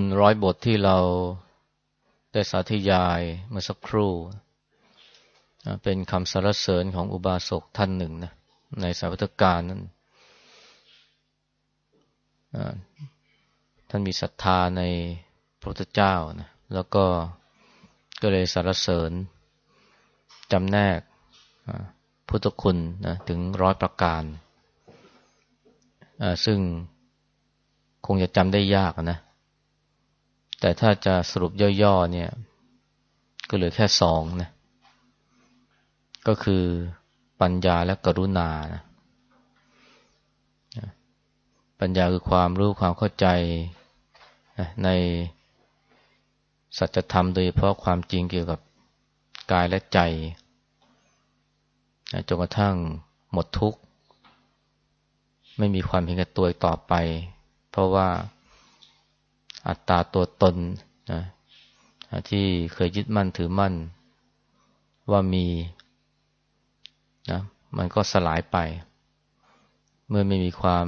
คุณร้อยบทที่เราได้สาธยายเมื่อสักครู่ เป็นคำสรรเสริญของอุบาสกท่านหนึ่งนะในสาวัตการนั้นท่านมีศรัทธาในพระพุทธเจ้านะแล้วก็ก็เลยสรรเสริญจำแนกพุทธคุณนะถึงร้อยประการซึ่งคงจะจำได้ยากนะ แต่ถ้าจะสรุปย่อๆเนี่ย ก็เหลือแค่สองนะ ก็คือปัญญาและกรุณานะปัญญาคือความรู้ความเข้าใจในสัจธรรมโดยเฉพาะความจริงเกี่ยวกับกายและใจจนกระทั่งหมดทุกข์ ไม่มีความเห็นแก่ตัวต่อไป เพราะว่า อัตตาตัวตนนะที่เคยยึดมั่นถือมั่น ว่ามีนะมันก็สลายไป เมื่อไม่มีความ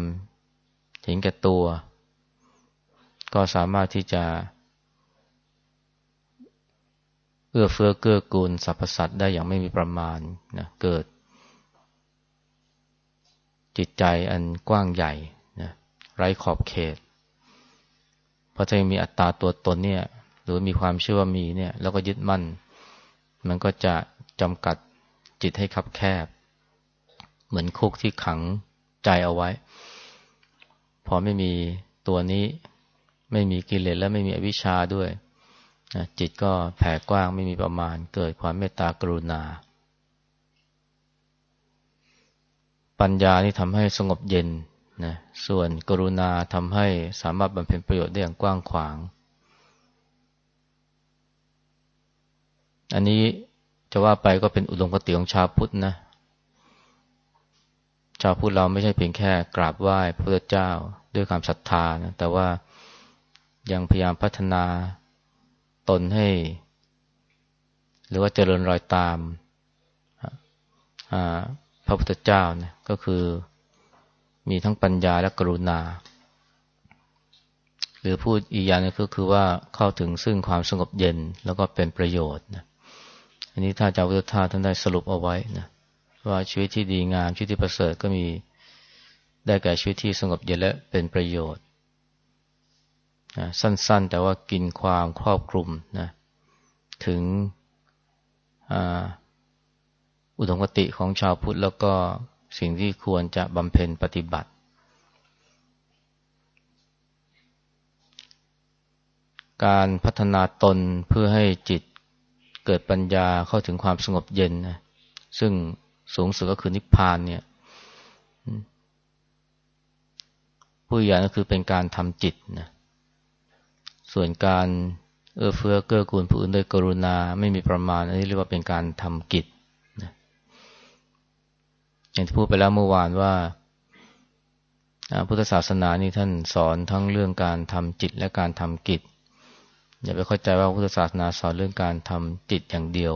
เห็นแก่ตัว ก็สามารถที่จะ เอื้อเฟื้อเกื้อกูลสรรพสัตว์ได้อย่างไม่มีประมาณนะเกิด จิตใจอันกว้างใหญ่นะไร้ขอบเขต เพราะถ้ายังมีอัตตาตัวตนเนี่ย หรือมีความเชื่อว่ามีเนี่ย แล้วก็ยึดมั่น มันก็จะจำกัดจิตให้คับแคบ เหมือนคุกที่ขังใจเอาไว้ พอไม่มีตัวนี้ ไม่มีกิเลสและไม่มีอวิชชาด้วยจิตก็แผ่กว้างไม่มีประมาณ เกิดความเมตตากรุณา ปัญญานี่ทำให้สงบเย็น นะส่วนกรุณาทำให้สามารถบำเพ็ญประโยชน์ได้อย่างกว้างขวาง อันนี้จะว่าไปก็เป็นอุดมคติของชาวพุทธนะ ชาวพุทธเราไม่ใช่เพียงแค่กราบไหว้พระเจ้าด้วยความศรัทธานะแต่ว่ายังพยายามพัฒนาตนให้ หรือว่าเจริญรอยตามพระพุทธเจ้านะก็คือ มีทั้งปัญญาและกรุณา หรือพูดอีกอย่างนึงก็คือว่าเข้าถึงซึ่งความสงบเย็นแล้วก็เป็นประโยชน์นะอันนี้ถ้าจะาพุทธทาท่านได้สรุปเอาไว้นะว่าชีวิตที่ดีงามชีวิตที่ประเสริฐก็มีได้แก่ชีวิตที่สงบเย็นและเป็นประโยชน์นะสั้นๆ แต่ว่ากินความครอบคลุมนะถึงอุดมคติของชาวพุทธแล้วก็ สิ่งที่ควรจะบำเพ็ญปฏิบัติ การพัฒนาตนเพื่อให้จิตเกิดปัญญาเข้าถึงความสงบเย็นนะซึ่งสูงสุดก็คือนิพพานเนี่ยผู้ใหญ่ก็คือเป็นการทำจิตนะส่วนการเอื้อเฟื้อเกื้อกูลผู้อื่นด้วยกรุณาไม่มีประมาณอันนี้เรียกว่าเป็นการทำกิจ อย่างที่พูดไปแล้วเมื่อวานว่าพุทธศาสนานี่ท่านสอนทั้งเรื่องการทำจิตและการทำกิจ อย่าไปเข้าใจว่าพุทธศาสนาสอนเรื่องการทำจิตอย่างเดียว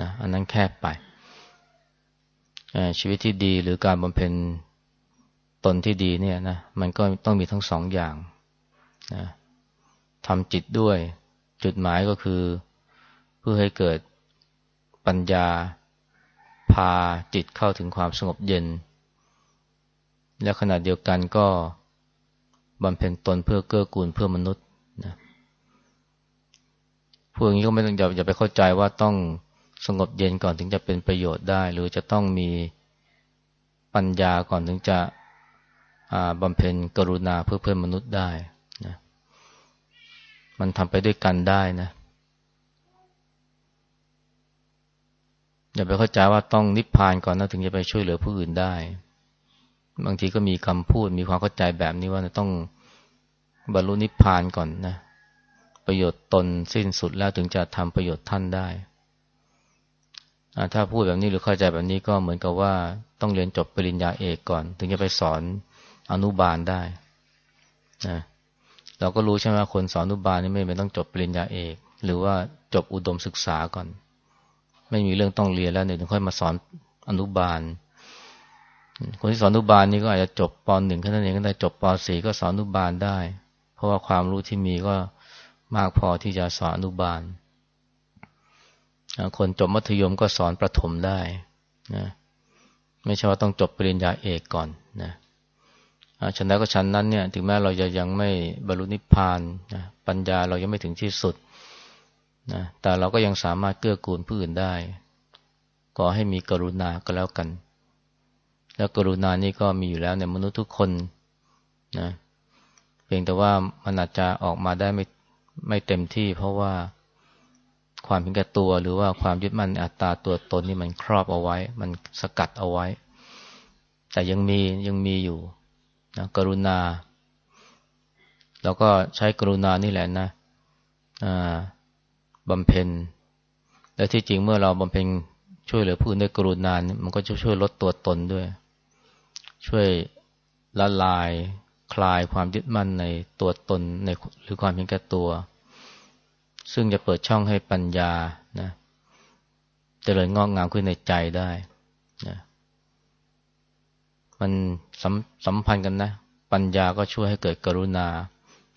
นะอันนั้นแคบไป ชีวิตที่ดีหรือการบำเพ็ญตนที่ดีเนี่ยนะมันก็ต้องมีทั้งสองอย่างนะทำจิตด้วย จุดหมายก็คือเพื่อให้เกิดปัญญา พาจิตเข้าถึงความสงบเย็น และขณะเดียวกันก็บำเพ็ญตนเพื่อเกื้อกูลเพื่อมนุษย์นะพวกนี้ก็ไม่ต้องอย่าอย่าไปเข้าใจว่าต้องสงบเย็นก่อนถึงจะเป็นประโยชน์ได้ หรือจะต้องมีปัญญาก่อนถึงจะบำเพ็ญกรุณาเพื่อเพื่อนมนุษย์ได้นะมันทำไปด้วยกันได้นะ อย่าไปเข้าใจว่าต้องนิพพานก่อนนะถึงจะไปช่วยเหลือผู้อื่นได้ บางทีก็มีคำพูดมีความเข้าใจแบบนี้ว่าต้องบรรลุนิพพานก่อนนะ ประโยชน์ตนสิ้นสุดแล้วถึงจะทำประโยชน์ท่านได้ถ้าพูดแบบนี้หรือเข้าใจแบบนี้ก็เหมือนกับว่าต้องเรียนจบปริญญาเอกก่อน ถึงจะไปสอนอนุบาลได้นะเราก็รู้ใช่ไหมคนสอนอนุบาลนี่ไม่ไม่ต้องจบปริญญาเอก หรือว่าจบอุดมศึกษาก่อน ไม่มีเรื่องต้องเรียนแล้วเนี่ยถึงค่อยมาสอนอนุบาล คนที่สอนอนุบาลนี่ก็อาจจะจบปหนึ่งแค่นั้นเองก็ได้จบปสี่ก็สอนอนุบาลได้ เพราะว่าความรู้ที่มีก็มากพอที่จะสอนอนุบาล คนจบมัธยมก็สอนประถมได้นะไม่ใช่ว่าต้องจบปริญญาเอกก่อนนะฉันนั้นก็ฉันนั้นเนี่ย ถึงแม้เราจะยังไม่บรรลุนิพพานนะปัญญาเรายังไม่ถึงที่สุด นะแต่เราก็ยังสามารถเกื้อกูลผู้อื่นได้ก็ให้มีกรุณาก็แล้วกัน แล้วกรุณานี่ก็มีอยู่แล้วในมนุษย์ทุกคนนะเพียงแต่ว่ามันอาจจะออกมาได้ไม่ไม่เต็มที่ เพราะว่าความเห็นแก่ตัว หรือว่าความยึดมั่นอัตตาตัวตนนี่มันครอบเอาไว้ มันสกัดเอาไว้ แต่ยังมียังมีอยู่นะกรุณาเราก็ใช้กรุณานี่แหละนะอ่า บำเพ็ญ และที่จริงเมื่อเราบำเพ็ญช่วยเหลือผู้อื่นด้วยกรุณามันก็จะช่วยลดตัวตนด้วย ช่วยละลายคลายความยึดมั่นในตัวตนในหรือความเห็นแก่ตัว ซึ่งจะเปิดช่องให้ปัญญานะเจริญงอกงามขึ้นในใจได้นะมันสัมสัมพันธ์กันนะ ปัญญาก็ช่วยให้เกิดกรุณา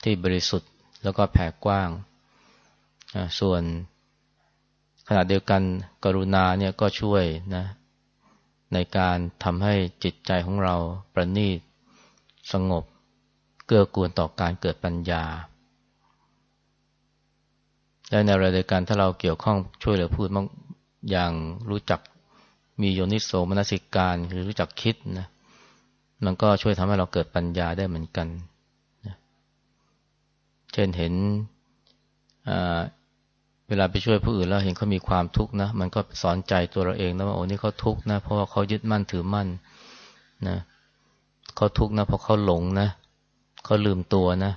ที่บริสุทธิ์แล้วก็แผ่กว้าง ส่วนขณะเดียวกันกรุณาเนี่ยก็ช่วยนะ ในการทำให้จิตใจของเราประณีตสงบ เกื้อกูลต่อการเกิดปัญญาและในรายการถ้าเราเกี่ยวข้องช่วยเหลือพูดมอย่างรู้จักมีโยนิโสมนสิการหรือรู้จักคิดนะมันก็ช่วยทำให้เราเกิดปัญญาได้เหมือนกันนะเช่นเห็น เวลาไปช่วยผู้อื่นแล้วเห็นเขามีความทุกข์นะ มันก็สอนใจตัวเราเองนะว่าโอ้นี่เขาทุกข์นะ เพราะว่าเขายึดมั่นถือมั่นนะเขาทุกข์นะเพราะเขาหลงนะเขาลืมตัวนะ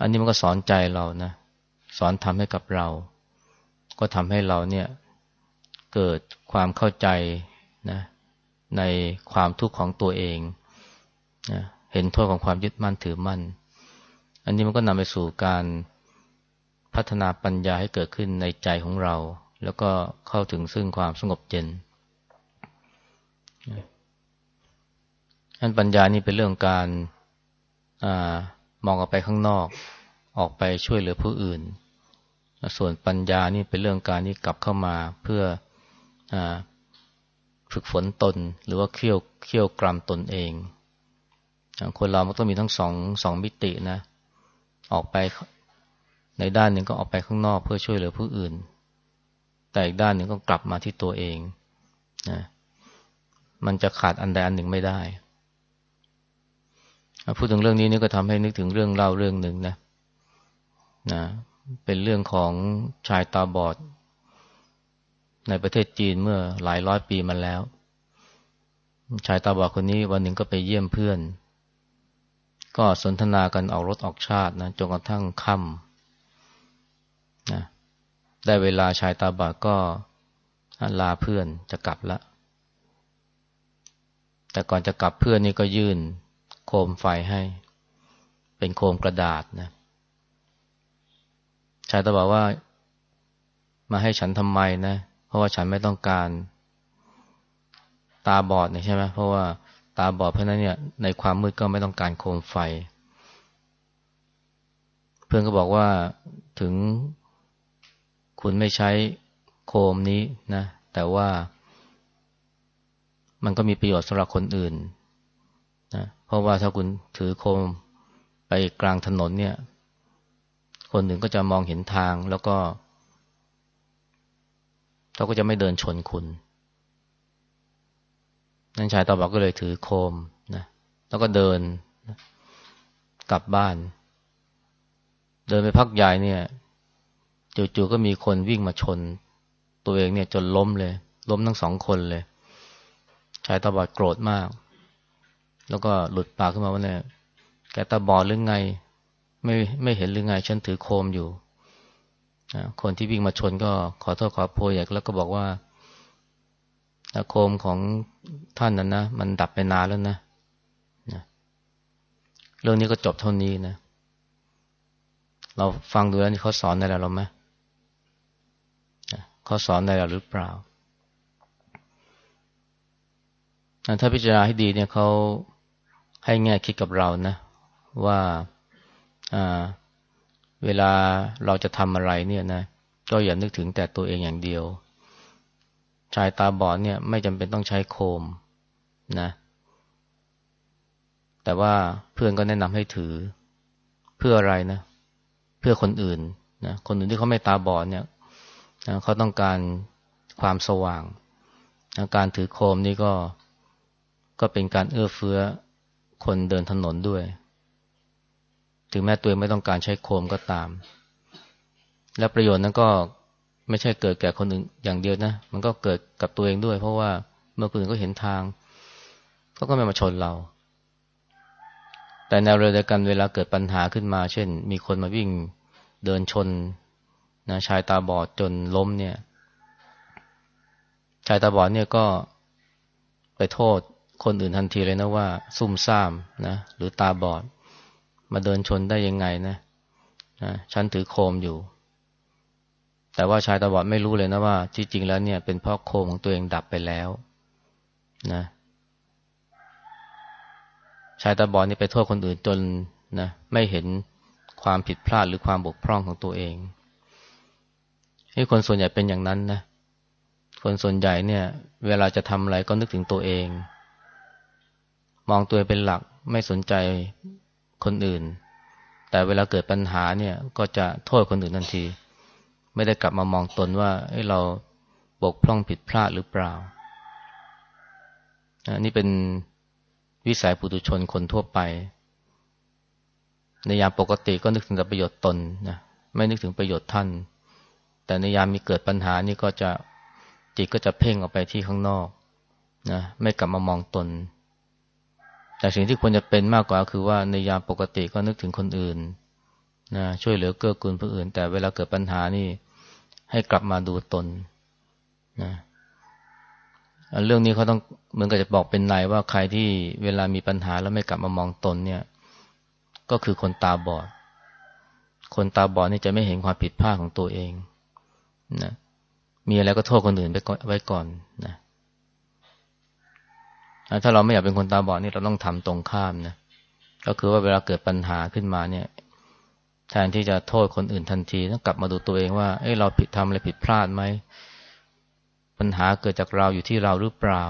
อันนี้มันก็สอนใจเรานะ สอนทำให้กับเรา ก็ทำให้เราเนี่ยเกิดความเข้าใจนะในความทุกข์ของตัวเองนะเห็นโทษของความยึดมั่นถือมั่น อันนี้มันก็นำไปสู่การ พัฒนาปัญญาให้เกิดขึ้นในใจของเรา แล้วก็เข้าถึงซึ่งความสงบเย็นอันปัญญานี่เป็นเรื่องการอมองออกไปข้างนอก ออกไปช่วยเหลือผู้อื่น ส่วนปัญญานี่เป็นเรื่องการนี่กลับเข้ามาเพื่ออฝึกฝนตน หรือว่าเคี่ยวเคี่ยวกรมตนเอง คนเรามันต้องมีทั้งสองสองมิตินะ ออกไป ในด้านหนึ่งก็ออกไปข้างนอกเพื่อช่วยเหลือผู้อื่น แต่อีกด้านหนึ่งก็กลับมาที่ตัวเองนะมันจะขาดอันใดอันหนึ่งไม่ได้พูดถึงเรื่องนี้นี่ก็ทำให้นึกถึงเรื่องเล่าเรื่องหนึ่งนะนะเป็นเรื่องของชายตาบอด ในประเทศจีนเมื่อหลายร้อยปีมาแล้ว ชายตาบอดคนนี้วันหนึ่งก็ไปเยี่ยมเพื่อน ก็สนทนากันออกรถออกชาตินะจนกระทั่งค่ำ ได้เวลาชายตาบอดก็ลาเพื่อนจะกลับละ แต่ก่อนจะกลับเพื่อนนี่ก็ยื่นโคมไฟให้ เป็นโคมกระดาษนะ ชายตาบอกว่า มาให้ฉันทำไมนะ เพราะว่าฉันไม่ต้องการ ตาบอดเนี่ยใช่ไหมเพราะว่าตาบอดเพราะนั้นเนี่ย ในความมืดก็ไม่ต้องการโคมไฟ เพื่อนก็บอกว่าถึง คุณไม่ใช้โคมนี้นะ แต่ว่ามันก็มีประโยชน์สำหรับคนอื่นนะเพราะว่าถ้าคุณถือโคมไปกลางถนนเนี่ย คนหนึ่งก็จะมองเห็นทางแล้วก็เขาก็จะไม่เดินชนคุณนั่นชายตาบอกก็เลยถือโคมนะแล้วก็เดินกลับบ้าน เดินไปพักใหญ่เนี่ย จู่ๆก็มีคนวิ่งมาชน ตัวเองเนี่ยจนล้มเลย ล้มทั้งสองคนเลย ชายตาบอดโกรธมาก แล้วก็หลุดปากขึ้นมาว่าเนี่ยแกตาบอดหรือไง ไม่ไม่เห็นหรือไง ฉันถือโคมอยู่คนที่วิ่งมาชนก็ขอโทษขอโพยแล้วก็บอกว่าโคมของท่านนั้นนะมันดับไปนานแล้วนะเรื่องนี้ก็จบเท่านี้นะ เราฟังดูแล้วนี่เขาสอนอะไรเราไหม เขาสอนในเราหรือเปล่า ถ้าพิจารณาให้ดีเนี่ยเขาให้แง่คิดกับเรานะ ว่าเวลาเราจะทำอะไรเนี่ยนะ ก็อย่านึกถึงแต่ตัวเองอย่างเดียว ชายตาบอดเนี่ยไม่จำเป็นต้องใช้โคมนะ แต่ว่าเพื่อนก็แนะนำให้ถือเพื่ออะไรนะ เพื่อคนอื่นนะคนอื่นที่เขาไม่ตาบอดเนี่ย นะเขาต้องการความสว่างนะการถือโคมนี่ก็ก็เป็นการเอื้อเฟื้อคนเดินถนนด้วย ถึงแม้ตัวเองไม่ต้องการใช้โคมก็ตาม และประโยชน์นั้นก็ไม่ใช่เกิดแก่คนอื่นอย่างเดียวนะ มันก็เกิดกับตัวเองด้วย เพราะว่าเมื่อคนอื่นก็เห็นทางเขาก็ไม่มาชนเรา แต่แนเรือเดียวกันเวลาเกิดปัญหาขึ้นมา เช่น มีคนมาวิ่งเดินชน นะชายตาบอดจนล้มเนี่ย ชายตาบอดเนี่ยก็ไปโทษคนอื่นทันทีเลยนะว่า ซุ่มซ่ามนะหรือตาบอด มาเดินชนได้ยังไงนะนะฉันถือโคมอยู่ แต่ว่าชายตาบอดไม่รู้เลยนะว่าที่จริงแล้วเนี่ยเป็นเพราะโคมของตัวเองดับไปแล้วนะชายตาบอดนี่ไปโทษคนอื่นจนนะไม่เห็นความผิดพลาดหรือความบกพร่องของตัวเอง ให้คนส่วนใหญ่เป็นอย่างนั้นนะ คนส่วนใหญ่เนี่ย เวลาจะทำอะไรก็นึกถึงตัวเอง มองตัวเป็นหลักไม่สนใจคนอื่น แต่เวลาเกิดปัญหาเนี่ย ก็จะโทษคนอื่นทันที ไม่ได้กลับมามองตนว่าเเราบกพร่องผิดพลาดหรือเปล่าอันนี้เป็นวิสัยปุถุชนคนทั่วไป ในยามปกติก็นึกถึงแต่ประโยชน์ตนนะไม่นึกถึงประโยชน์ท่าน แต่ในยามมีเกิดปัญหานี่ก็จะจิตก็จะเพ่งออกไปที่ข้างนอกนะไม่กลับมามองตน แต่สิ่งที่ควรจะเป็นมากกว่าคือว่าในยามปกติก็นึกถึงคนอื่นนะช่วยเหลือเกื้อกูลผู้อื่น แต่เวลาเกิดปัญหานี่ ให้กลับมาดูตนนะเรื่องนี้เขาต้องเหมือนกับจะบอกเป็นในว่าใครที่เวลามีปัญหาแล้วไม่กลับมามองตนเนี่ย ก็คือคนตาบอด คนตาบอดนี่จะไม่เห็นความผิดพลาดของตัวเอง นะมีอะไรก็โทษคนอื่นไปไว้ก่อนนะถ้าเราไม่อยากเป็นคนตาบอดนี่เราต้องทำตรงข้ามนะก็คือว่าเวลาเกิดปัญหาขึ้นมาเนี่ย แทนที่จะโทษคนอื่นทันทีต้องกลับมาดูตัวเองว่าเอ้เราผิดทำอะไรผิดพลาดไหมปัญหาเกิดจากเราอยู่ที่เราหรือเปล่า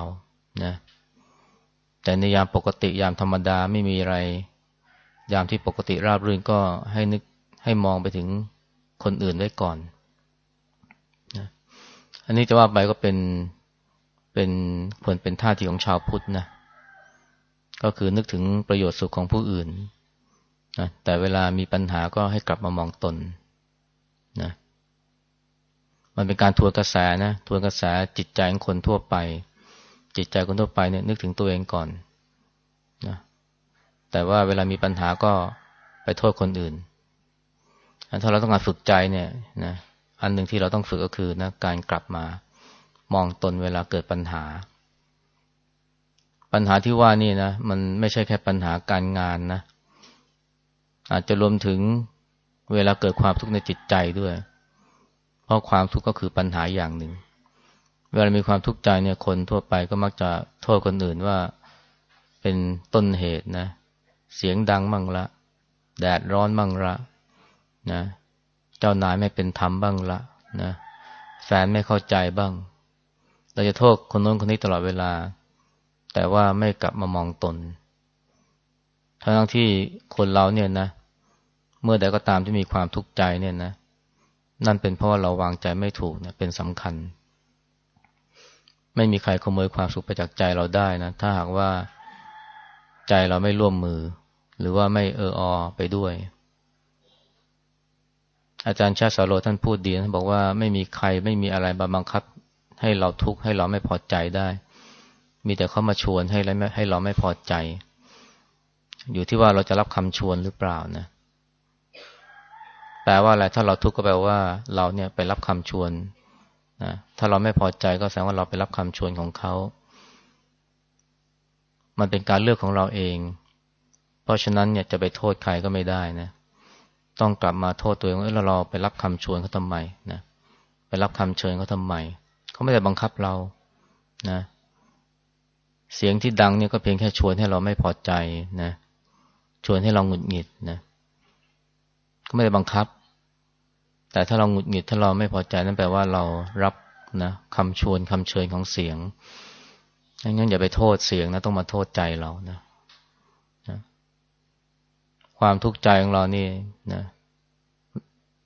นะแต่ในยามปกติยามธรรมดาไม่มีอะไร ยามที่ปกติราบรื่นก็ให้นึกให้มองไปถึงคนอื่นไว้ก่อน อันนี้จะว่าไปก็เป็นเป็นควรเป็นท่าทีของชาวพุทธนะ ก็คือนึกถึงประโยชน์สุขของผู้อื่นนะแต่เวลามีปัญหาก็ให้กลับมามองตนนะมันเป็นการทวนกระแสนะทวนกระแสจิตใจของคนทั่วไป จิตใจคนทั่วไปเนี่ยนึกถึงตัวเองก่อนนะแต่ว่าเวลามีปัญหาก็ไปโทษคนอื่นถ้าเราต้องการฝึกใจเนี่ยนะ อันหนึ่งที่เราต้องฝึกก็คือนะการกลับมามองตนเวลาเกิดปัญหา ปัญหาที่ว่านี่นะมันไม่ใช่แค่ปัญหาการงานนะ อาจจะรวมถึงเวลาเกิดความทุกข์ในจิตใจด้วย เพราะความทุกข์ก็คือปัญหาอย่างหนึ่ง เวลามีความทุกข์ใจเนี่ยคนทั่วไปก็มักจะโทษคนอื่นว่าเป็นต้นเหตุนะ เสียงดังมั่งละ แดดร้อนมั่งละนะ เจ้านายไม่เป็นธรรมบ้างละนะแฟนไม่เข้าใจบ้าง เราจะโทษคนโน้นคนนี้ตลอดเวลา แต่ว่าไม่กลับมามองตน ทั้งที่คนเราเนี่ยนะ เมื่อใดก็ตามที่มีความทุกข์ใจเนี่ยนะ นั่นเป็นเพราะเราวางใจไม่ถูกนะเป็นสำคัญ ไม่มีใครขโมยความสุขไปจากใจเราได้นะ ถ้าหากว่าใจเราไม่ร่วมมือ หรือว่าไม่เอออไปด้วย อาจารย์ชาสโรท่านพูดดีท่านบอกว่าไม่มีใครไม่มีอะไรมาบังคับ ให้เราทุกข์ให้เราไม่พอใจได้ มีแต่เขามาชวนให้ให้เราไม่พอใจ อยู่ที่ว่าเราจะรับคำชวนหรือเปล่านะแปลว่าอะไรถ้าเราทุกข์ก็แปลว่า เราเนี่ยไปรับคำชวนนะถ้าเราไม่พอใจก็แสดงว่าเราไปรับคำชวนของเขา มันเป็นการเลือกของเราเอง เพราะฉะนั้นเนี่ยจะไปโทษใครก็ไม่ได้นะ ต้องกลับมาโทษตัวเองว่าเราเราไปรับคำชวนเขาทำไมนะไปรับคำเชิญเขาทำไมเขาไม่ได้บังคับเรานะ เสียงที่ดังเนี่ยก็เพียงแค่ชวนให้เราไม่พอใจนะชวนให้เราหงุดหงิดนะก็ไม่ได้บังคับ แต่ถ้าเราหงุดหงิดถ้าเราไม่พอใจนั่นแปลว่าเรารับนะคำชวนคำเชิญของเสียงงั้นอย่าไปโทษเสียงนะต้องมาโทษใจเรานะ ความทุกข์ใจของเรานี่นะ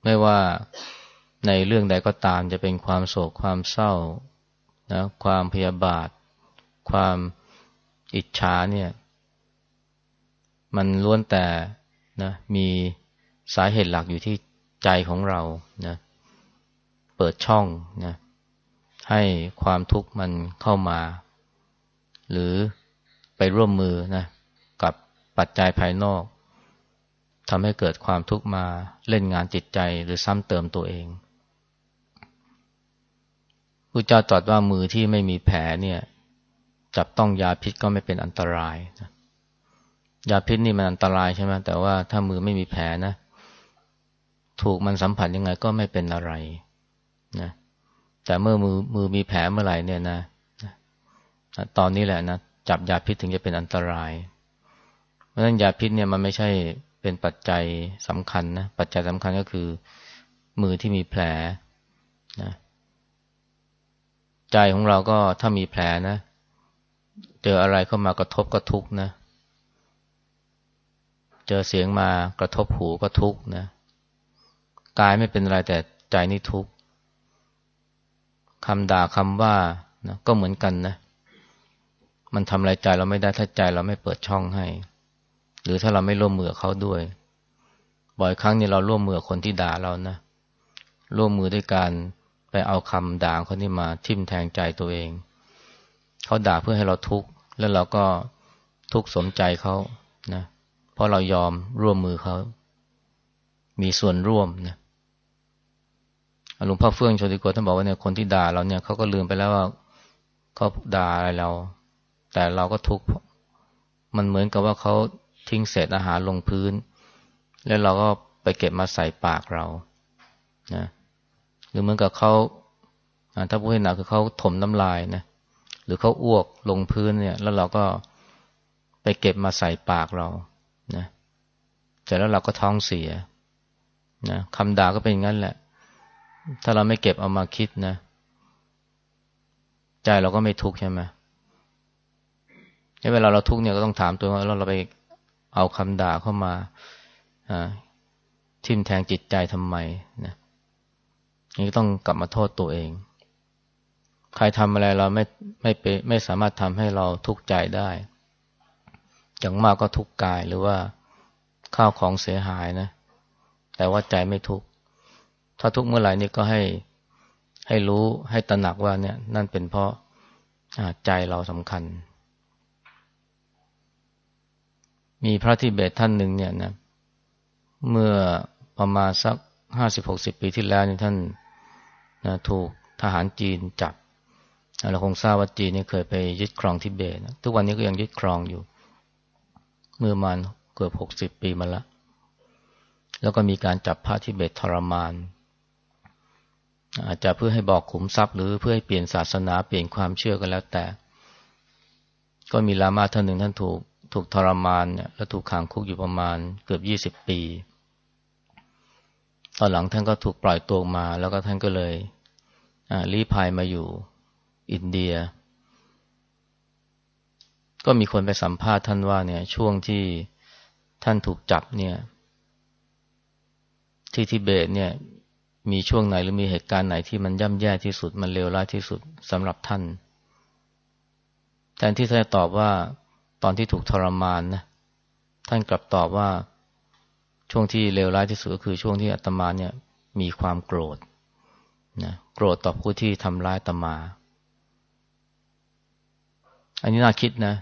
ไม่ว่าในเรื่องใดก็ตามจะเป็นความโศกความเศร้านะความพยาบาท ความอิจฉาเนี่ย มันล้วนแต่นะมีสาเหตุหลักอยู่ที่ใจของเรานะเปิดช่องนะให้ความทุกข์มันเข้ามา หรือไปร่วมมือนะกับปัจจัยภายนอก ทำให้เกิดความทุกข์มาเล่นงานจิตใจหรือซ้ำเติมตัวเองพระเจ้าตรัสว่ามือที่ไม่มีแผลเนี่ย จับต้องยาพิษก็ไม่เป็นอันตรายนะยาพิษนี่มันอันตรายใช่ไหมแต่ว่าถ้ามือไม่มีแผลนะ ถูกมันสัมผัสยังไงก็ไม่เป็นอะไรนะแต่เมื่อมือมือมีแผลเมื่อไหร่เนี่ยนะตอนนี้แหละนะจับยาพิษถึงจะเป็นอันตราย เพราะฉะนั้นยาพิษเนี่ยมันไม่ใช่ เป็นปัจจัยสำคัญนะปัจจัยสำคัญก็คือ มือที่มีแผลนะใจของเราก็ถ้ามีแผลนะ เจออะไรเข้ามากระทบก็ทุกนะ เจอเสียงมากระทบหูก็ทุกนะกายไม่เป็นไรแต่ใจนี่ทุกคำด่าคำว่านะก็เหมือนกันนะ มันทำอะไรใจเราไม่ได้ถ้าใจเราไม่เปิดช่องให้ หรือถ้าเราไม่ร่วมมือเขาด้วย บ่อยครั้งนี่เราร่วมมือคนที่ด่าเรานะร่วมมือด้วยการไปเอาคำด่าคนนี้มาทิ่มแทงใจตัวเอง เขาด่าเพื่อให้เราทุกข์แล้วเราก็ทุกข์สมใจเขานะเพราะเรายอมร่วมมือเขา มีส่วนร่วมนะหลวงพ่อเฟื่องโชติโกท่านบอกว่าเนี่ยคนที่ด่าเราเนี่ยเขาก็ลืมไปแล้วว่าเขาด่าอะไรเรา แต่เราก็ทุกข์มันเหมือนกับว่าเขา ทิ้งเศษอาหารลงพื้น แล้วเราก็ไปเก็บมาใส่ปากเรานะหรือเหมือนกับเขาถ้าพูดให้หนักคือเขาถมน้ำลายนะหรือเขาอ้วกลงพื้นเนี่ย แล้วเราก็ไปเก็บมาใส่ปากเรานะเสร็จแล้วเราก็ท้องเสียนะคำด่าก็เป็นงั้นแหละ ถ้าเราไม่เก็บเอามาคิดนะ ใจเราก็ไม่ทุกข์ใช่ไหมเวลาเราทุกข์เนี่ยก็ต้องถามตัวว่าเราเราไป เอาคำด่าเข้ามาทิ่มแทงจิตใจทำไมนะนี่ต้องกลับมาโทษตัวเอง ใครทำอะไรเราไม่ไม่ไปไม่สามารถทำให้เราทุกข์ใจได้ อย่างมากก็ทุกข์กายหรือว่าข้าวของเสียหายนะ แต่ว่าใจไม่ทุกข์ ถ้าทุกข์เมื่อไหร่นี่ก็ให้ให้รู้ให้ตระหนักว่าเนี่ย นั่นเป็นเพราะใจเราสำคัญ มีพระทิเบตท่านหนึ่งเนี่ยนะเมื่อประมาณสักห้าสิบหกสิบปีที่แล้วเนี่ยท่านนะถูกทหารจีนจับเราคงทราบว่าจีนนี่เคยไปยึดครองทิเบตนะทุกวันนี้ก็ยังยึดครองอยู่ เมื่อมันเกือบหกสิบปีมาแล้วแล้วก็มีการจับพระทิเบตทรมาน อาจจะเพื่อให้บอกขุมทรัพย์ หรือเพื่อให้เปลี่ยนศาสนาเปลี่ยนความเชื่อกันแล้วแต่ ก็มีลามาท่านหนึ่งท่านถูก ถูกทรมานเนี่ยแล้วถูกขังคุกอยู่ประมาณเกือบยี่สิบปี ตอนหลังท่านก็ถูกปล่อยตัวมา แล้วก็ท่านก็เลยลี้ภัยมาอยู่อินเดีย ก็มีคนไปสัมภาษณ์ท่านว่าเนี่ยช่วงที่ท่านถูกจับเนี่ย ที่ทิเบตเนี่ยมีช่วงไหนหรือมีเหตุการณ์ไหนที่มันย่ำแย่ที่สุดมันเลวร้ายที่สุดสำหรับท่าน แทนที่ท่านจะตอบว่า ตอนที่ถูกทรมานนะท่านกลับตอบว่าช่วงที่เลวร้ายที่สุดก็คือช่วงที่อาตมาเนี่ยมีความโกรธนะโกรธต่อผู้ที่ทำร้ายอาตมา อันนี้น่าคิดนะ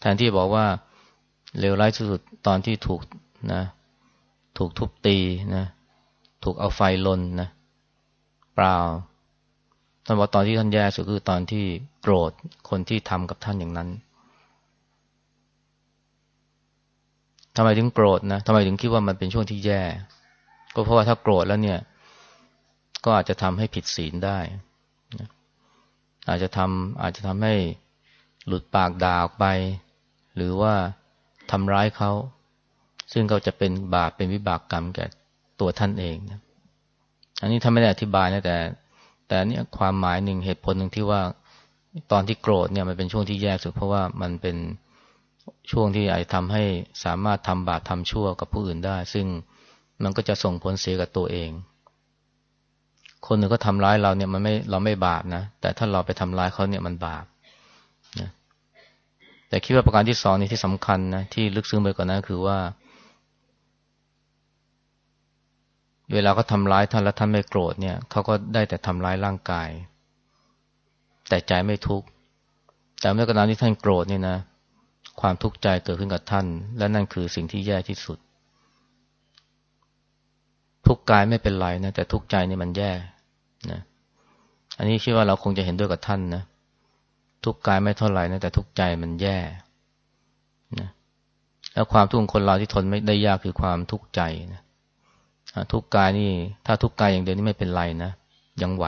แทนที่บอกว่าเลวร้ายที่สุดตอนที่ถูกนะถูกทุบตีนะถูกเอาไฟลนนะเปล่าท่านบอกตอนที่ท่านแย่สุดคือตอนที่โกรธคนที่ทำกับท่านอย่างนั้น ทำไมถึงโกรธนะทำไมถึงคิดว่ามันเป็นช่วงที่แย่ ก็เพราะว่าถ้าโกรธแล้วเนี่ย ก็อาจจะทำให้ผิดศีลได้อาจจะทำอาจจะทำให้หลุดปากด่าออกไป หรือว่าทำร้ายเขา ซึ่งเขาจะเป็นบาปเป็นวิบากกรรมแก่ตัวท่านเองนะอันนี้ท่านไม่ได้อธิบายนะแต่ แต่เนี่ยความหมายหนึ่งเหตุผลหนึ่งที่ว่าตอนที่โกรธเนี่ยมันเป็นช่วงที่แย่สุดเพราะว่ามันเป็น ช่วงที่อาจทำให้สามารถทำบาปทำชั่วกับผู้อื่นได้ ซึ่งมันก็จะส่งผลเสียกับตัวเอง คนหนึ่งก็ทำร้ายเราเนี่ยมันไม่เราไม่บาปนะ แต่ถ้าเราไปทำร้ายเขาเนี่ยมันบาปนะแต่คิดว่าประการที่สองนี่ที่สำคัญนะที่ลึกซึ้งไปกว่านั้นคือว่า เวลาเขาทำร้ายท่านแล้วท่านไม่โกรธเนี่ยเขาก็ได้แต่ทำร้ายร่างกาย แต่ใจไม่ทุกข์แต่เมื่อกระนั้นที่ท่านโกรธเนี่ยนะ ความทุกข์ใจเกิดขึ้นกับท่าน และนั่นคือสิ่งที่แย่ที่สุด ทุกกายไม่เป็นไรนะแต่ทุกใจนี่มันแย่นะอันนี้คิดว่าเราคงจะเห็นด้วยกับท่านนะทุกกายไม่เท่าไหร่นะแต่ทุกใจมันแย่นะแล้วความทุกข์ของคนเราที่ทนไม่ได้ยากคือความทุกข์ใจนะทุกกายนี่ ถ้าทุกกายอย่างเดียวนี่ไม่เป็นไรนะยังไหว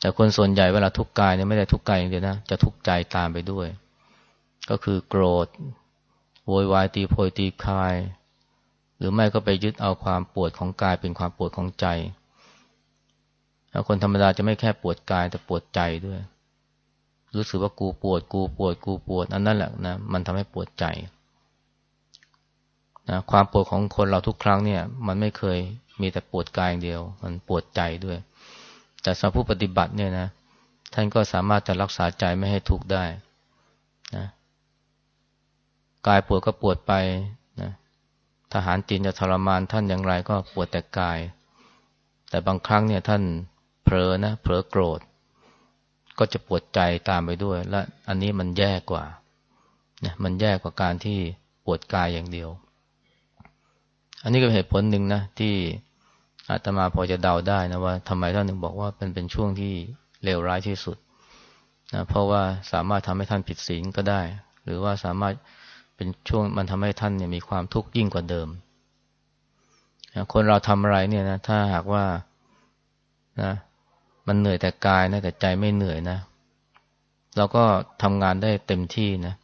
แต่คนส่วนใหญ่เวลาทุกกายเนี่ยไม่ได้ทุกกายอย่างเดียวนะจะทุกใจตามไปด้วย ก็คือโกรธโวยวายตีโพยตีคาย หรือไม่ก็ไปยึดเอาความปวดของกายเป็นความปวดของใจคนธรรมดาจะไม่แค่ปวดกายแต่ปวดใจด้วย รู้สึกว่ากูปวดกูปวดกูปวดอันนั้นแหละนะมันทำให้ปวดใจนะความปวดของคนเราทุกครั้งเนี่ย มันไม่เคยมีแต่ปวดกายอย่างเดียว มันปวดใจด้วย แต่สำหรับผู้ปฏิบัติเนี่ยนะ ท่านก็สามารถจะรักษาใจไม่ให้ทุกข์ได้นะ กายปวดก็ปวดไปนะทหารจีนจะทรมานท่านอย่างไรก็ปวดแต่กาย แต่บางครั้งเนี่ยท่านเผลอนะเผลอโกรธ ก็จะปวดใจตามไปด้วย และอันนี้มันแย่กว่านะมันแย่กว่าการที่ปวดกายอย่างเดียว อันนี้ก็เป็นเหตุผลหนึ่งนะที่อาตมาพอจะเดาได้นะว่าทำไมท่านถึงบอกว่าเป็นเป็นช่วงที่เลวร้ายที่สุดนะเพราะว่าสามารถทำให้ท่านผิดศีลก็ได้ หรือว่าสามารถ เป็นช่วงมันทำให้ท่านเนี่ยมีความทุกข์ยิ่งกว่าเดิม คนเราทำอะไรเนี่ยนะถ้าหากว่านะมันเหนื่อยแต่กายนะแต่ใจไม่เหนื่อยนะเราก็ทำงานได้เต็มที่นะ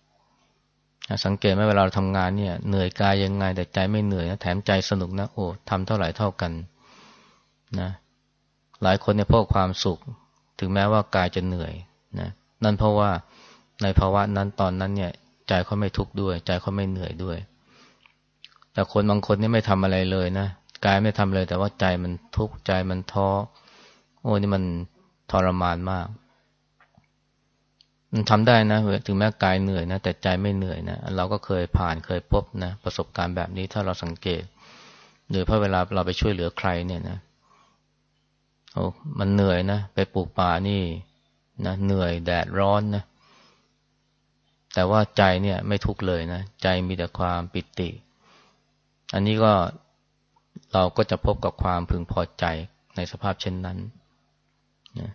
สังเกตไหมเวลาเราทำงานเนี่ย เหนื่อยกายยังไง แต่ใจไม่เหนื่อยนะแถมใจสนุกนะโอ้ทำเท่าไหร่เท่ากันนะหลายคนเนี่ยพบความสุข ถึงแม้ว่ากายจะเหนื่อยนะนั่นเพราะว่าในภาวะนั้นตอนนั้นเนี่ย ใจเขาไม่ทุกข์ด้วย ใจเขาไม่เหนื่อยด้วย แต่คนบางคนนี่ไม่ทำอะไรเลยนะกายไม่ทำเลย แต่ว่าใจมันทุกข์ใจมันท้อโอ้นี่มันทรมานมาก มันทำได้นะถึงแม้กายเหนื่อยนะแต่ใจไม่เหนื่อยนะเราก็เคยผ่านเคยพบนะ ประสบการณ์แบบนี้ถ้าเราสังเกตหรือพราะเวลาเราไปช่วยเหลือใครเนี่ยนะโอ้มันเหนื่อยนะ ไปปลูกป่านี่นะเหนื่อยแดดร้อนนะ แต่ว่าใจเนี่ยไม่ทุกข์เลยนะ ใจมีแต่ความปิติ อันนี้ก็เราก็จะพบกับความพึงพอใจในสภาพเช่นนั้นนะ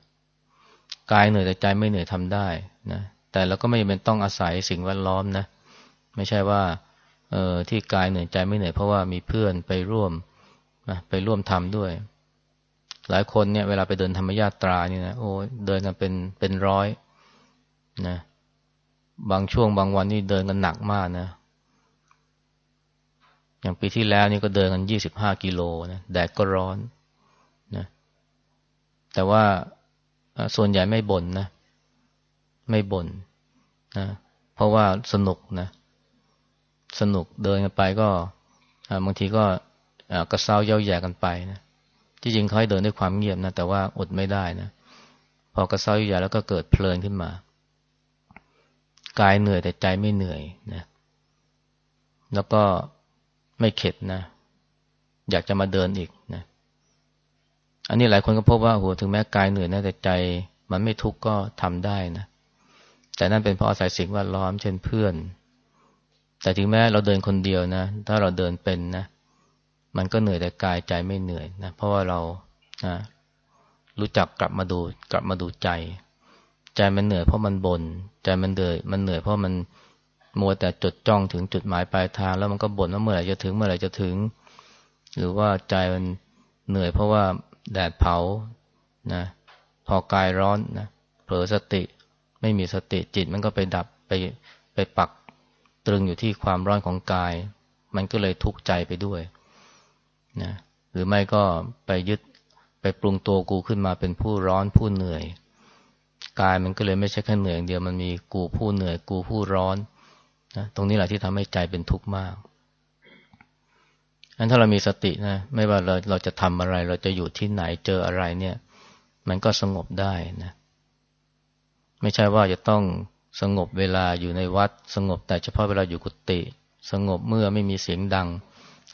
กายเหนื่อยแต่ใจไม่เหนื่อยทำได้นะแต่เราก็ไม่จำเป็นต้องอาศัยสิ่งแวดล้อมนะ ไม่ใช่ว่าเออที่กายเหนื่อยใจไม่เหนื่อยเพราะว่ามีเพื่อนไปร่วมนะไปร่วมทำด้วย หลายคนเนี่ยเวลาไปเดินธรรมญาตรานี่นะโอ้เดินกันเป็นเป็นร้อยนะ บางช่วงบางวันนี่เดินกันหนักมากนะ อย่างปีที่แล้วนี่ก็เดินกันยี่สิบห้ากิโลนะแดดก็ร้อนนะ แต่ว่าส่วนใหญ่ไม่บ่นนะ ไม่บ่นนะ เพราะว่าสนุกนะ สนุกเดินกันไปก็บางทีก็กระเซ้าเย้าแย่กันไปนะที่จริงเขาให้เดินด้วยความเงียบนะแต่ว่าอดไม่ได้นะพอกระเซ้าเย้าแย่แล้วก็เกิดเพลินขึ้นมา กายเหนื่อยแต่ใจไม่เหนื่อยนะ แล้วก็ไม่เข็ดนะ อยากจะมาเดินอีกนะ อันนี้หลายคนก็พบว่าโหถึงแม้กายเหนื่อยนะแต่ใจ มันไม่ทุกข์ก็ทำได้นะ แต่นั่นเป็นเพราะอาศัยสิ่งแวดล้อมเช่นเพื่อน แต่ถึงแม้เราเดินคนเดียวนะ ถ้าเราเดินเป็นนะ มันก็เหนื่อยแต่กายใจไม่เหนื่อยนะ เพราะว่าเรานะรู้จักกลับมาดูกลับมาดูใจ ใจมันเหนื่อยเพราะมันบน่นใจมันเหนื่อยมันเหนื่อยเพราะมันมัวแต่จดจ้องถึงจุดหมายปลายทาง แล้วมันก็บ่นว่าเมื่อไหร่จะถึงเมื่อไหร่จะถึง หรือว่าใจมันเหนื่อยเพราะว่าแดดเผานะพอกายร้อนนะเผลอสติไม่มีสติจิตมันก็ไปดับไปไปปักตรึงอยู่ที่ความร้อนของกาย มันก็เลยทุกข์ใจไปด้วยนะหรือไม่ก็ไปยึดไปปรุงตัวกูขึ้นมาเป็นผู้ร้อนผู้เหนื่อย กายมันก็เลยไม่ใช่แค่เหนื่อยอย่างเดียวมันมีกูผู้เหนื่อยกูผู้ร้อนนะตรงนี้แหละที่ทำให้ใจเป็นทุกข์มากอันถ้าเรามีสตินะ ไม่ว่าเราเราจะทำอะไร เราจะอยู่ที่ไหนเจออะไรเนี่ย มันก็สงบได้นะไม่ใช่ว่าจะต้องสงบเวลาอยู่ในวัด สงบแต่เฉพาะเวลาอยู่กุฏิสงบเมื่อไม่มีเสียงดัง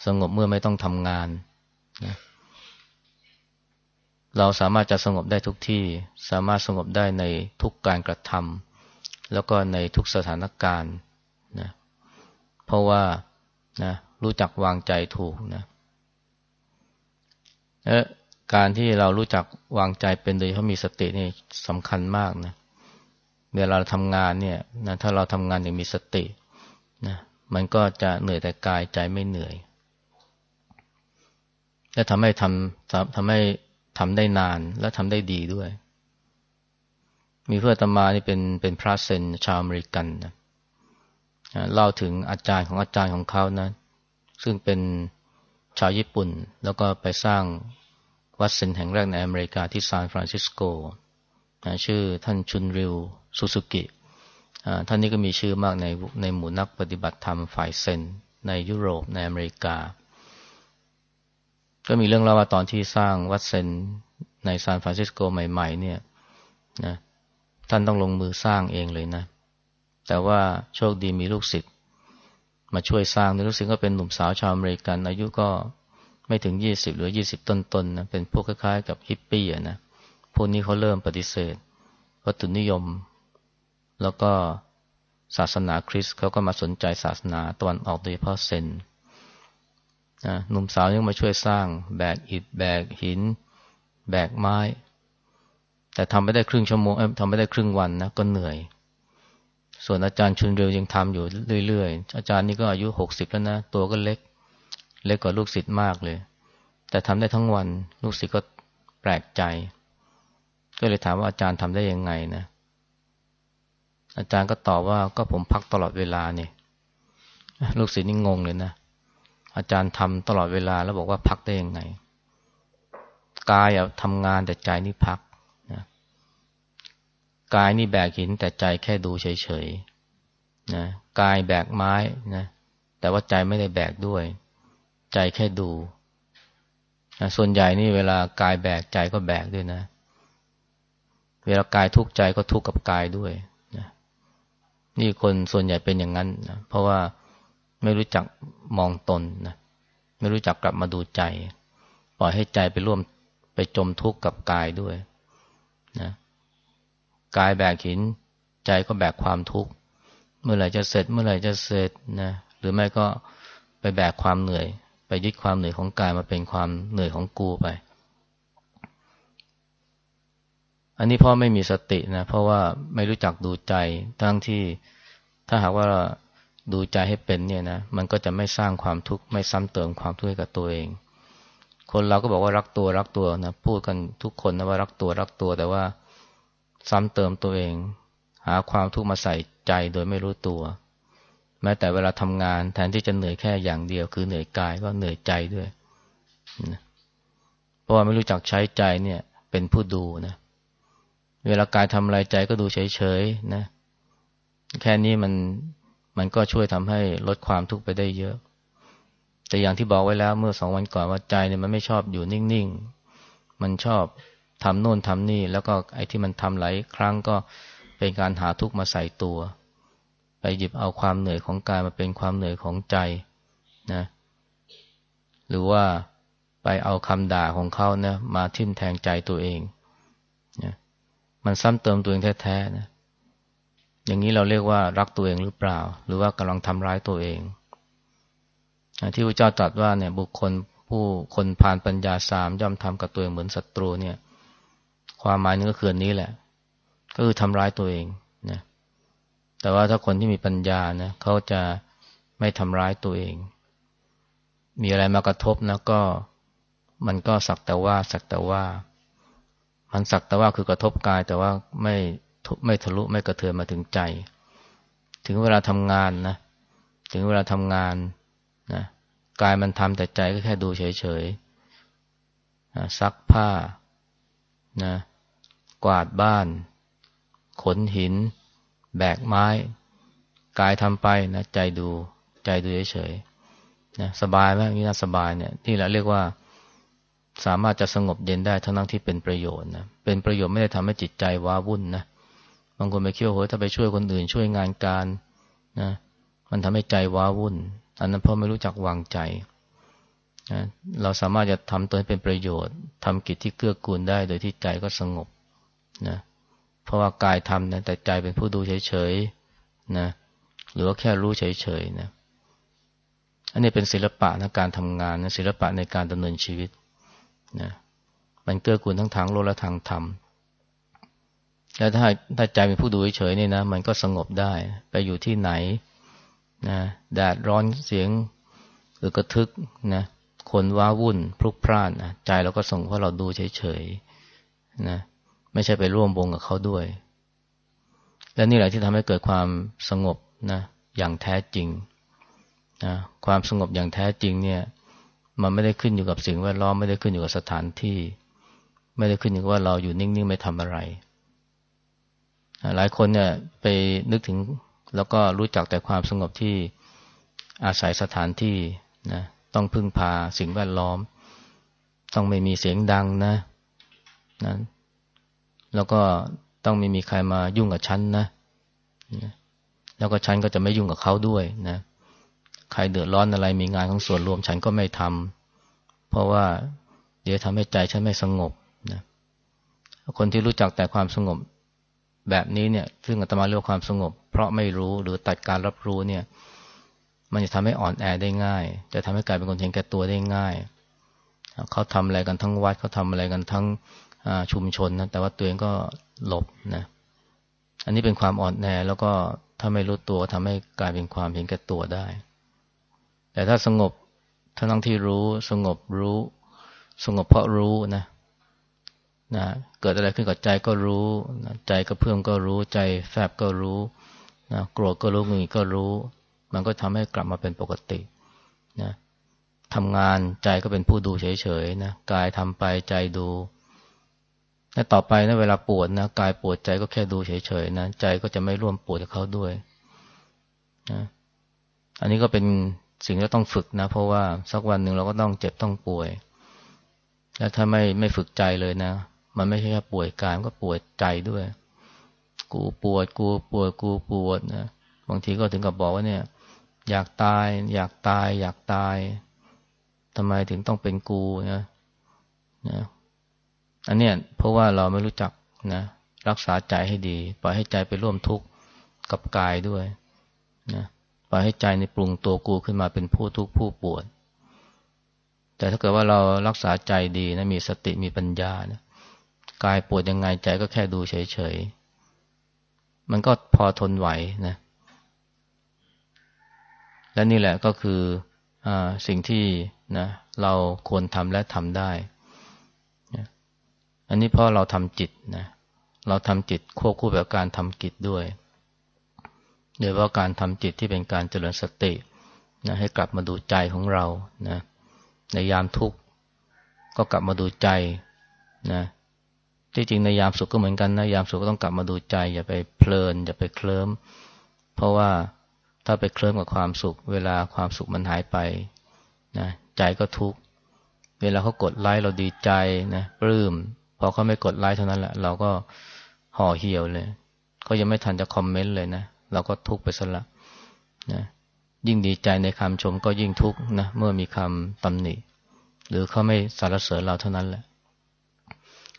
สงบเมื่อไม่ต้องทำงานนะ เราสามารถจะสงบได้ทุกที่ สามารถสงบได้ในทุกการกระทำแล้วก็ในทุกสถานการณ์นะเพราะว่านะรู้จักวางใจถูกนะและการที่เรารู้จักวางใจเป็นโดยเขามีสตินี่สำคัญมากนะเวลาเราทำงานเนี่ยนะถ้าเราทำงานอย่างมีสตินะมันก็จะเหนื่อยแต่กายใจไม่เหนื่อย และทำให้ทำทำให้ ทำได้นานและทำได้ดีด้วย มีเพื่อนตมานี่เป็นเป็นพระเซนชาวอเมริกันนะเล่าถึงอาจารย์ของอาจารย์ของเขานะซึ่งเป็นชาวญี่ปุ่น แล้วก็ไปสร้างวัดเซนแห่งแรกในอเมริกาที่ซานฟรานซิสโกชื่อท่านชุนริวสุสุกิท่านนี้ก็มีชื่อมากในในหมู่นักปฏิบัติธรรมฝ่ายเซนในยุโรปในอเมริกา ก็มีเรื่องเล่าว่าตอนที่สร้างวัดเซนในซานฟรานซิสโกใหม่ ๆ เนี่ยนะท่านต้องลงมือสร้างเองเลยนะ แต่ว่าโชคดีมีลูกศิษย์มาช่วยสร้างนลูกศิษย์ก็เป็นหนุ่มสาวชาวอเมริกัน อายุก็ไม่ถึงยี่สิบหรือยี่สิบต้นๆนนะเป็นพวกคล้ายๆ กับฮิปปี้อะนะพวกนี้เขาเริ่มปฏิเสธวัตถุนิยม แล้วก็ศาสนาคริสต์เขาก็มาสนใจศาสนาตะวันออกโดยเฉพาะเซน นะหนุ่มสาวยังมาช่วยสร้าง แบกอิฐแบกหิน แบกไม้ แต่ทำไม่ได้ครึ่งชั่วโมงทำไม่ได้ครึ่งวันนะก็เหนื่อย ส่วนอาจารย์ชุนเรียวยังทำอยู่เรื่อยๆ อาจารย์นี่ก็อายุหกสิบแล้วนะ ตัวก็เล็ก เล็กกว่าลูกศิษย์มากเลย แต่ทำได้ทั้งวัน ลูกศิษย์ก็แปลกใจ ก็เลยถามว่าอาจารย์ทำได้ยังไงนะอาจารย์ก็ตอบว่าก็ผมพักตลอดเวลาเนี่ยลูกศิษย์นี่งงเลยนะ อาจารย์ทำตลอดเวลาแล้วบอกว่าพักได้ยังไง กายทำงานแต่ใจนี่พักนะกายนี่แบกหินแต่ใจแค่ดูเฉยๆนะกายแบกไม้นะแต่ว่าใจไม่ได้แบกด้วย ใจแค่ดูนะส่วนใหญ่นี่เวลากายแบกใจก็แบกด้วยนะ เวลากายทุกข์ใจก็ทุกข์กับกายด้วยนะนี่คนส่วนใหญ่เป็นอย่างนั้นนะเพราะว่า ไม่รู้จักมองตนนะไม่รู้จักกลับมาดูใจ ปล่อยให้ใจไปร่วมไปจมทุกข์กับกายด้วยนะกายแบกหิน ใจก็แบกความทุกข์เมื่อไหร่จะเสร็จ เมื่อไหร่จะเสร็จนะหรือไม่ก็ไปแบกความเหนื่อย ไปยึดความเหนื่อยของกายมาเป็นความเหนื่อยของกูไป อันนี้พ่อไม่มีสตินะเพราะว่าไม่รู้จักดูใจทั้งที่ถ้าหากว่า ดูใจให้เป็นเนี่ยนะมันก็จะไม่สร้างความทุกข์ไม่ซ้ำเติมความทุกข์ให้กับตัวเอง คนเราก็บอกว่ารักตัวรักตัวนะพูดกันทุกคนนะว่ารักตัวรักตัวแต่ว่าซ้ำเติมตัวเอง หาความทุกข์มาใส่ใจโดยไม่รู้ตัว แม้แต่เวลาทำงานแทนที่จะเหนื่อยแค่อย่างเดียว คือเหนื่อยกายก็เหนื่อยใจด้วยนะเพราะว่าไม่รู้จักใช้ใจเนี่ย เป็นผู้ดูนะเวลากายทำอะไรใจก็ดูเฉยๆนะแค่นี้มัน มันก็ช่วยทำให้ลดความทุกข์ไปได้เยอะ แต่อย่างที่บอกไว้แล้วเมื่อสองวันก่อนว่าใจเนี่ยมันไม่ชอบอยู่นิ่งๆ มันชอบทำโน่นทำนี่ แล้วก็ไอ้ที่มันทำหลายครั้งก็เป็นการหาทุกข์มาใส่ตัว ไปหยิบเอาความเหนื่อยของกายมาเป็นความเหนื่อยของใจนะ หรือว่าไปเอาคำด่าของเขานะมาทิ่มแทงใจตัวเองนะมันซ้ำเติมตัวเองแท้ๆนะ อย่างนี้เราเรียกว่ารักตัวเองหรือเปล่า หรือว่ากำลังทำร้ายตัวเองที่พระเจ้าตรัสว่าเนี่ยบุคคลผู้คนผ่านปัญญาสามย่อมทำกับตัวเองเหมือนศัตรูเนี่ย ความหมายนึงก็คือนี้แหละ ก็คือทำร้ายตัวเองนะแต่ว่าถ้าคนที่มีปัญญานะเขาจะไม่ทำร้ายตัวเอง มีอะไรมากระทบนะก็มันก็สักแต่ว่าสักแต่ว่า มันสักแต่ว่าคือกระทบกายแต่ว่าไม่ ไม่ทะลุไม่กระเทือนมาถึงใจ ถึงเวลาทำงานนะ ถึงเวลาทำงานนะกายมันทำแต่ใจก็แค่ดูเฉยๆซักผ้านะกวาดบ้าน ขนหิน แบกไม้ กายทำไปนะใจดูใจดูเฉยๆนะสบายไหมนี่น่าสบายเนี่ยที่เราเรียกว่าสามารถจะสงบเย็นได้ทั้งนั้นที่เป็นประโยชน์นะเป็นประโยชน์ไม่ได้ทำให้จิตใจว้าวุ่นนะ บางคนไปเคี่ยวโหยถ้าไปช่วยคนอื่น ช่วยงานการนะมันทำให้ใจว้าวุ่น อันนั้นเพราะไม่รู้จักวางใจนะเราสามารถจะทำตัวให้เป็นประโยชน์ทำกิจที่เกื้อกูลได้ โดยที่ใจก็สงบนะเพราะว่ากายทำนะแต่ใจเป็นผู้ดูเฉยๆนะหรือว่าแค่รู้เฉยๆนะอันนี้เป็นศิลปะในการทำงานนะศิลปะในการดำเนินชีวิตนะมันเกื้อกูลทั้งทางโลกและทางธรรม แล้วถ้าถ้าใจเป็นผู้ดูเฉยๆนี่นะ มันก็สงบได้ ไปอยู่ที่ไหนนะแดดร้อนเสียงหรือกระทึกนะคนว้าวุ่นพลุกพล่านนะใจเราก็ส่งเพราะเราดูเฉยๆนะไม่ใช่ไปร่วมวงกับเขาด้วย และนี่แหละที่ทำให้เกิดความสงบนะอย่างแท้จริงนะความสงบอย่างแท้จริงเนี่ย มันไม่ได้ขึ้นอยู่กับสิ่งแวดล้อมไม่ได้ขึ้นอยู่กับสถานที่ ไม่ได้ขึ้นอยู่กับว่าเราอยู่นิ่งๆไม่ทำอะไร หลายคนเนี่ยไปนึกถึงแล้วก็รู้จักแต่ความสงบที่อาศัยสถานที่นะต้องพึ่งพาสิ่งแวดล้อม ต้องไม่มีเสียงดังนะนะแล้วก็ต้องไม่มีใครมายุ่งกับฉันนะนะแล้วก็ฉันก็จะไม่ยุ่งกับเขาด้วยนะใครเดือดร้อนอะไรมีงานของส่วนรวมฉันก็ไม่ทำเพราะว่าเดี๋ยวทำให้ใจฉันไม่สงบนะคนที่รู้จักแต่ความสงบ แบบนี้เนี่ย ซึ่งอาตมาเรียกความสงบ เพราะไม่รู้หรือตัดการรับรู้เนี่ย มันจะทำให้อ่อนแอได้ง่าย จะทำให้กลายเป็นคนเห็นแก่ตัวได้ง่าย เขาทำอะไรกันทั้งวัดเขาทำอะไรกันทั้งชุมชนนะแต่ว่าตัวเองก็หลบนะ อันนี้เป็นความอ่อนแอแล้วก็ถ้าไม่รู้ตัวทำให้กลายเป็นความเห็นแก่ตัวได้ แต่ถ้าสงบทั้งที่รู้สงบรู้ สงบเพราะรู้นะนะ เกิดอะไรขึ้นกับใจก็รู้ใจก็เพิ่มก็รู้ใจแฟบก็รู้นะโกรธก็รู้งึงก็รู้ มันก็ทำให้กลับมาเป็นปกตินะทำงานใจก็เป็นผู้ดูเฉยๆนะกายทำไปใจดูและต่อไปนะเวลาปวดนะกายปวดใจก็แค่ดูเฉยๆนะใจก็จะไม่ร่วมปวดกับเขาด้วยนะอันนี้ก็เป็นสิ่งที่ต้องฝึกนะ เพราะว่าสักวันหนึ่งเราก็ต้องเจ็บต้องป่วย แล้วถ้าไม่ไม่ฝึกใจเลยนะ มันไม่ใช่แค่ป่วยกายมันก็ป่วยใจด้วย กูปวด กูปวด กูปวดนะบางทีก็ถึงกับบอกว่าเนี่ย อยากตาย อยากตาย อยากตายทำไมถึงต้องเป็นกูนะนะอันเนี้ยเพราะว่าเราไม่รู้จักนะ รักษาใจให้ดี ปล่อยให้ใจไปร่วมทุกข์กับกายด้วยนะปล่อยให้ใจในปรุงตัวกูขึ้นมาเป็นผู้ทุกข์ผู้ปวด แต่ถ้าเกิดว่าเรารักษาใจดีนะมีสติมีปัญญานะ กายปวดยังไงใจก็แค่ดูเฉยๆ มันก็พอทนไหวนะ และนี่แหละก็คืออสิ่งที่นะเราควรทำและทำได้ อันนี้เพราะเราทำจิตนะ เราทำจิตควบคู่กับการทำกิจด้วยโดยว่าการทำจิตที่เป็นการเจริญสตินะให้กลับมาดูใจของเรานะในยามทุกข์ก็กลับมาดูใจนะ ที่จริงในยามสุขก็เหมือนกันนะยามสุขก็ต้องกลับมาดูใจอย่าไปเพลิน อย่าไปเคลิ้ม เพราะว่าถ้าไปเคลิ้มกับความสุข เวลาความสุขมันหายไปนะใจก็ทุกข์เวลาเขากดไลค์เราดีใจนะปลื้มพอเขาไม่กดไลค์เท่านั้นแหละเราก็ห่อเหี่ยวเลยเขายังไม่ทันจะคอมเมนต์เลยนะเราก็ทุกข์ไปซะละนะยิ่งดีใจในคำชมก็ยิ่งทุกข์นะเมื่อมีคำตำหนิ หรือเขาไม่สรรเสริญเราเท่านั้นแหละ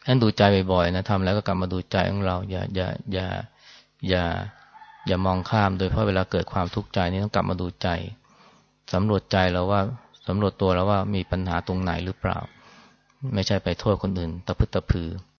นั้นดูใจบ่อยๆนะทำแล้วก็กลับมาดูใจของเรา อย่าอย่าอย่าอย่าอย่ามองข้าม โดยเพราะเวลาเกิดความทุกข์ใจนี่ต้องกลับมาดูใจสำรวจใจเราว่าสำรวจตัวเราวว่ามีปัญหาตรงไหนหรือเปล่า ไม่ใช่ไปโทษคนอื่น ตะพึดตะพือ